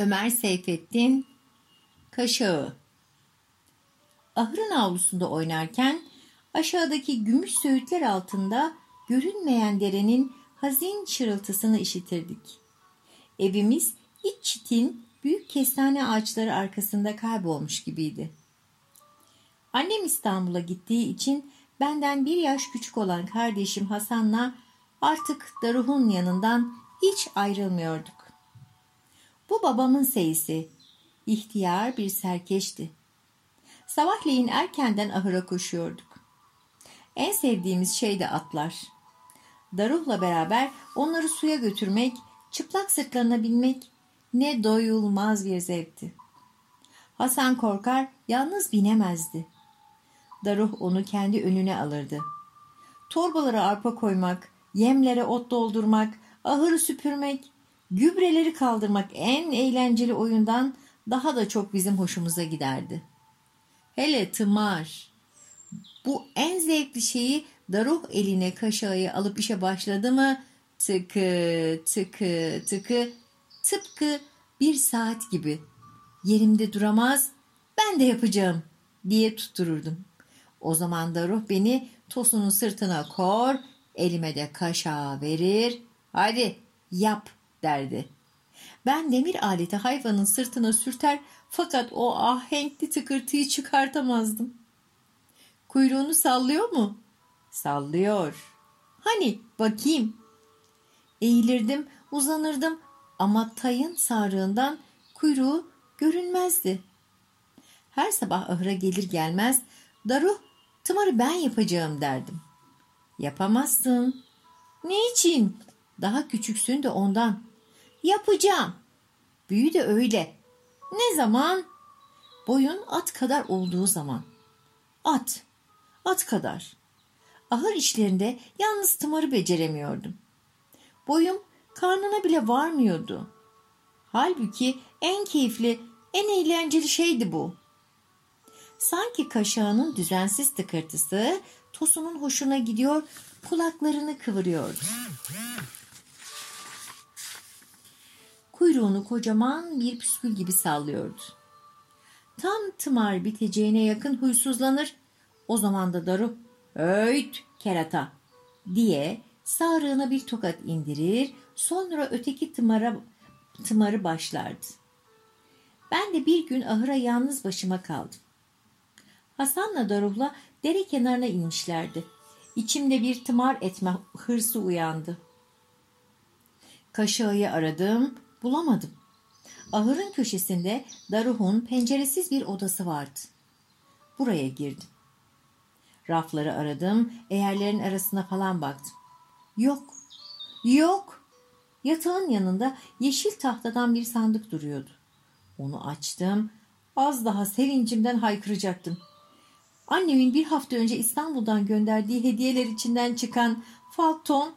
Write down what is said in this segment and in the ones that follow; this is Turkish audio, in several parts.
Ömer Seyfettin Kaşağı Ahırın avlusunda oynarken aşağıdaki gümüş söğütler altında görünmeyen derenin hazin çırıltısını işitirdik. Evimiz iç çitin büyük kestane ağaçları arkasında kaybolmuş gibiydi. Annem İstanbul'a gittiği için benden bir yaş küçük olan kardeşim Hasan'la artık Daruh'un yanından hiç ayrılmıyorduk. Bu babamın seyisi. İhtiyar bir serkeşti. Sabahleyin erkenden ahıra koşuyorduk. En sevdiğimiz şey de atlar. Daruh'la beraber onları suya götürmek, çıplak sırtlarına binmek ne doyulmaz bir zevkti. Hasan korkar, yalnız binemezdi. Daruh onu kendi önüne alırdı. Torbalara arpa koymak, yemlere ot doldurmak, ahırı süpürmek, gübreleri kaldırmak en eğlenceli oyundan daha da çok bizim hoşumuza giderdi. Hele tımar. Bu en zevkli şeyi Daruh eline kaşağı alıp işe başladı mı tıkı tıkı tıkı tıpkı bir saat gibi. Yerimde duramaz ben de yapacağım diye tuttururdum. O zaman Daruh beni Tosun'un sırtına kor, elime de kaşağı verir. Hadi yap derdi. Ben demir aleti hayvanın sırtına sürter fakat o ahenkli tıkırtıyı çıkartamazdım. Kuyruğunu sallıyor mu? Sallıyor. Hani bakayım. Eğilirdim, uzanırdım ama tayın sarığından kuyruğu görünmezdi. Her sabah ahıra gelir gelmez Daruh tımarı ben yapacağım derdim. Yapamazsın. Niçin? Daha küçüksün de ondan. Yapacağım. Büyü de öyle. Ne zaman? Boyun at kadar olduğu zaman. At. At kadar. Ahır işlerinde yalnız tımarı beceremiyordum. Boyum karnına bile varmıyordu. Halbuki en keyifli, en eğlenceli şeydi bu. Sanki kaşağının düzensiz tıkırtısı Tosun'un hoşuna gidiyor, kulaklarını kıvırıyordu. Kuyruğunu kocaman bir püskül gibi sallıyordu. Tam tımar biteceğine yakın huysuzlanır. O zaman da Daru, ''Öyt kerata!'' diye sağrığına bir tokat indirir, sonra öteki tımara, tımarı başlardı. Ben de bir gün ahıra yalnız başıma kaldım. Hasan'la Daruh'la dere kenarına inmişlerdi. İçimde bir tımar etme hırsı uyandı. Kaşağı'yı aradım, bulamadım. Ahırın köşesinde Daruh'un penceresiz bir odası vardı. Buraya girdim. Rafları aradım, eğerlerin arasına falan baktım. Yok, yok. Yatağın yanında yeşil tahtadan bir sandık duruyordu. Onu açtım, az daha sevincimden haykıracaktım. Annemin bir hafta önce İstanbul'dan gönderdiği hediyeler içinden çıkan falton,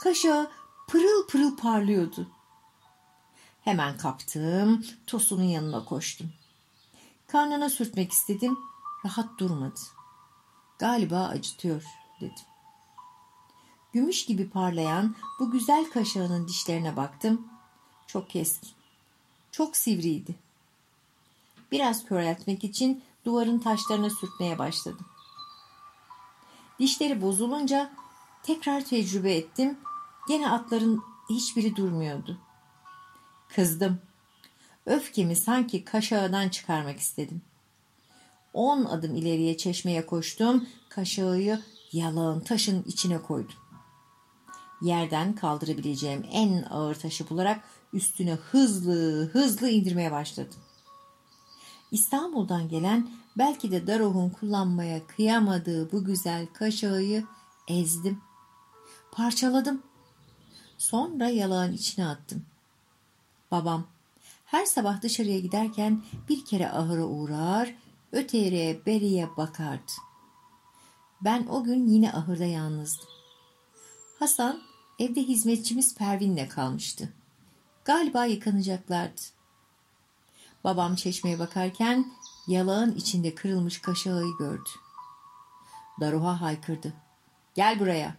kaşağı pırıl pırıl parlıyordu. Hemen kaptım, Tosun'un yanına koştum. Karnına sürtmek istedim, rahat durmadı. Galiba acıtıyor dedim. Gümüş gibi parlayan bu güzel kaşağının dişlerine baktım. Çok keskin, çok sivriydi. Biraz köreltmek için duvarın taşlarına sürtmeye başladım. Dişleri bozulunca tekrar tecrübe ettim. Gene atların hiçbiri durmuyordu. Kızdım. Öfkemi sanki kaşağıdan çıkarmak istedim. On adım ileriye çeşmeye koştum. Kaşağıyı yalağın taşın içine koydum. Yerden kaldırabileceğim en ağır taşı bularak üstüne hızlı hızlı indirmeye başladım. İstanbul'dan gelen belki de Daroh'un kullanmaya kıyamadığı bu güzel kaşağıyı ezdim. Parçaladım. Sonra yalağın içine attım. Babam her sabah dışarıya giderken bir kere ahıra uğrar, öteriye beriye bakardı. Ben o gün yine ahırda yalnızdım. Hasan evde hizmetçimiz Pervin'le kalmıştı. Galiba yıkanacaklardı. Babam çeşmeye bakarken yalağın içinde kırılmış kaşağıyı gördü. Daruha haykırdı. Gel buraya.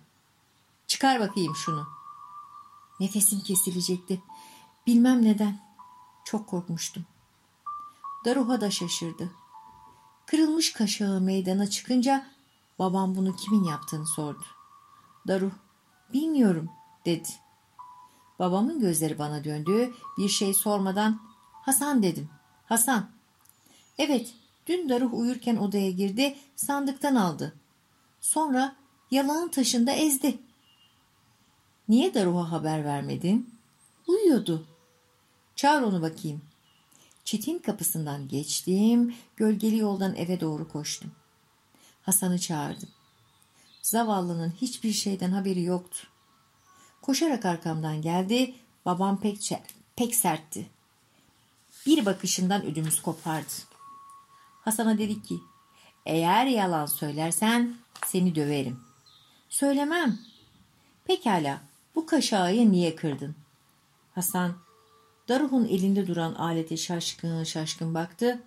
Çıkar bakayım şunu. Nefesim kesilecekti. Bilmem neden. Çok korkmuştum. Daruha da şaşırdı. Kırılmış kaşağı meydana çıkınca babam bunu kimin yaptığını sordu. Daruh, bilmiyorum dedi. Babamın gözleri bana döndü. Bir şey sormadan Hasan dedim. Hasan. Evet, dün Daruh uyurken odaya girdi, sandıktan aldı. Sonra yalanın taşında ezdi. Niye Daruh'a haber vermedin? Uyuyordu. Çağır onu bakayım. Çitin kapısından geçtim, gölgeli yoldan eve doğru koştum. Hasan'ı çağırdım. Zavallının hiçbir şeyden haberi yoktu. Koşarak arkamdan geldi, babam pek, pek sertti. Bir bakışından ödümüz kopardı. Hasan'a dedi ki, eğer yalan söylersen seni döverim. Söylemem. Pekala, bu kaşağı niye kırdın? Hasan, Daruh'un elinde duran alete şaşkın şaşkın baktı.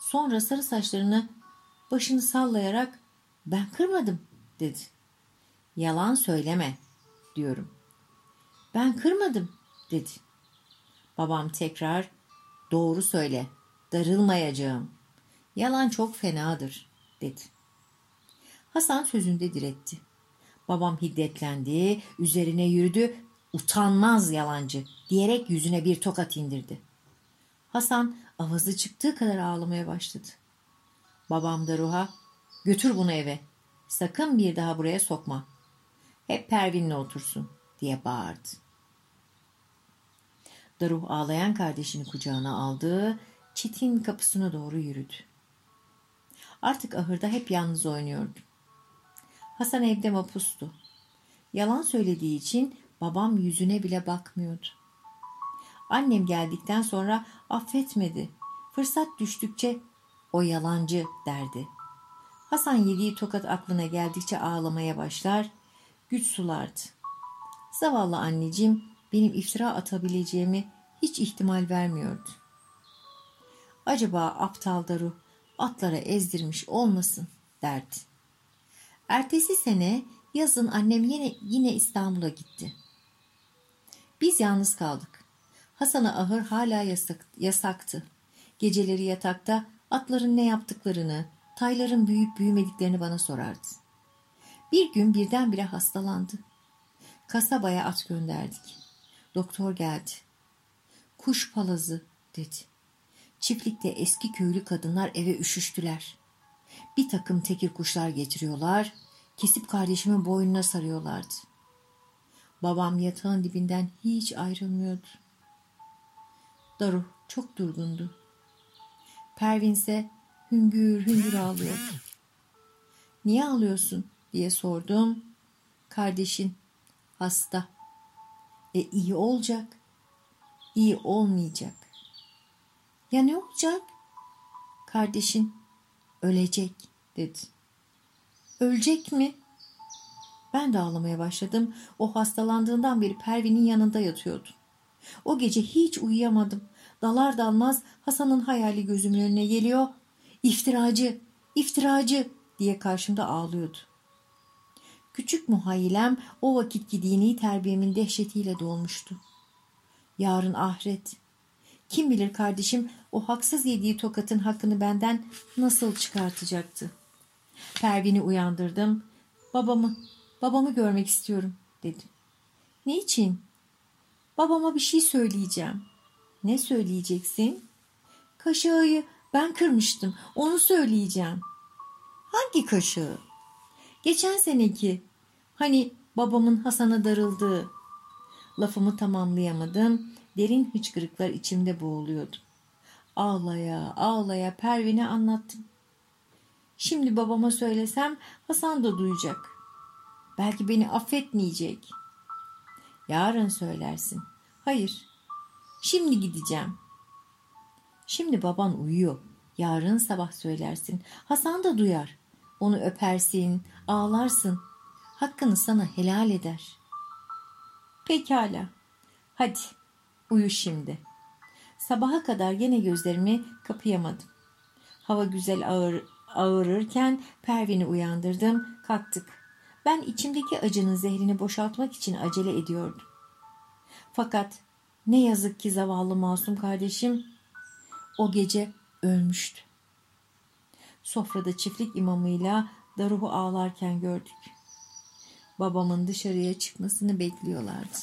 Sonra sarı saçlarını başını sallayarak ben kırmadım dedi. Yalan söyleme diyorum. Ben kırmadım dedi. Babam tekrar doğru söyle darılmayacağım. Yalan çok fenadır dedi. Hasan sözünde diretti. Babam hiddetlendi, üzerine yürüdü, utanmaz yalancı diyerek yüzüne bir tokat indirdi. Hasan avazı çıktığı kadar ağlamaya başladı. Babam da Ruha, götür bunu eve, sakın bir daha buraya sokma. Hep Pervin'le otursun diye bağırdı. Daruh ağlayan kardeşini kucağına aldı, çitin kapısına doğru yürüdü. Artık ahırda hep yalnız oynuyordu. Hasan evde mapustu. Yalan söylediği için babam yüzüne bile bakmıyordu. Annem geldikten sonra affetmedi. Fırsat düştükçe o yalancı derdi. Hasan yediği tokat aklına geldikçe ağlamaya başlar, güç sulardı. Zavallı anneciğim benim iftira atabileceğimi hiç ihtimal vermiyordu. Acaba aptal Daru atlara ezdirmiş olmasın derdi. Ertesi sene yazın annem yine, yine İstanbul'a gitti. Biz yalnız kaldık. Hasan'a ahır hala yasak, yasaktı. Geceleri yatakta atların ne yaptıklarını, tayların büyüyüp büyümediklerini bana sorardı. Bir gün birdenbire hastalandı. Kasabaya at gönderdik. Doktor geldi. Kuş palazı dedi. Çiftlikte eski köylü kadınlar eve üşüştüler. Bir takım tekir kuşlar getiriyorlar, kesip kardeşimin boynuna sarıyorlardı. Babam yatağın dibinden hiç ayrılmıyordu. Daru çok durgundu. Pervin ise hüngür hüngür ağlıyordu. Niye ağlıyorsun diye sordum. Kardeşin hasta. E iyi olacak. İyi olmayacak. Ya ne olacak? Kardeşin ölecek dedi. Ölecek mi? Ben de ağlamaya başladım. O hastalandığından beri Pervin'in yanında yatıyordu. O gece hiç uyuyamadım. Dalar dalmaz Hasan'ın hayali gözümün önüne geliyor. İftiracı, iftiracı diye karşımda ağlıyordu. Küçük muhayyilem o vakitki dini terbiyemin dehşetiyle dolmuştu. Yarın ahiret. Kim bilir kardeşim o haksız yediği tokatın hakkını benden nasıl çıkartacaktı. Pervin'i uyandırdım. Babamı, babamı görmek istiyorum dedim. Ne için? Babama bir şey söyleyeceğim. Ne söyleyeceksin? Kaşığı ben kırmıştım. Onu söyleyeceğim. Hangi kaşığı? Geçen seneki. Hani babamın Hasan'a darıldığı. Lafımı tamamlayamadım. Derin hıçkırıklar içimde boğuluyordu. Ağlaya ağlaya Pervin'e anlattım. Şimdi babama söylesem Hasan da duyacak. Belki beni affetmeyecek. Yarın söylersin. Hayır. Şimdi gideceğim. Şimdi baban uyuyor. Yarın sabah söylersin. Hasan da duyar. Onu öpersin, ağlarsın. Hakkını sana helal eder. Pekala. Hadi uyu şimdi. Sabaha kadar yine gözlerimi kapayamadım. Hava güzel ağır, ağırırken Pervin'i uyandırdım, kalktık. Ben içimdeki acının zehrini boşaltmak için acele ediyordum. Fakat Ne yazık ki zavallı masum kardeşim o gece ölmüştü. Sofrada çiftlik imamıyla Daruh'u ağlarken gördük. Babamın dışarıya çıkmasını bekliyorlardı.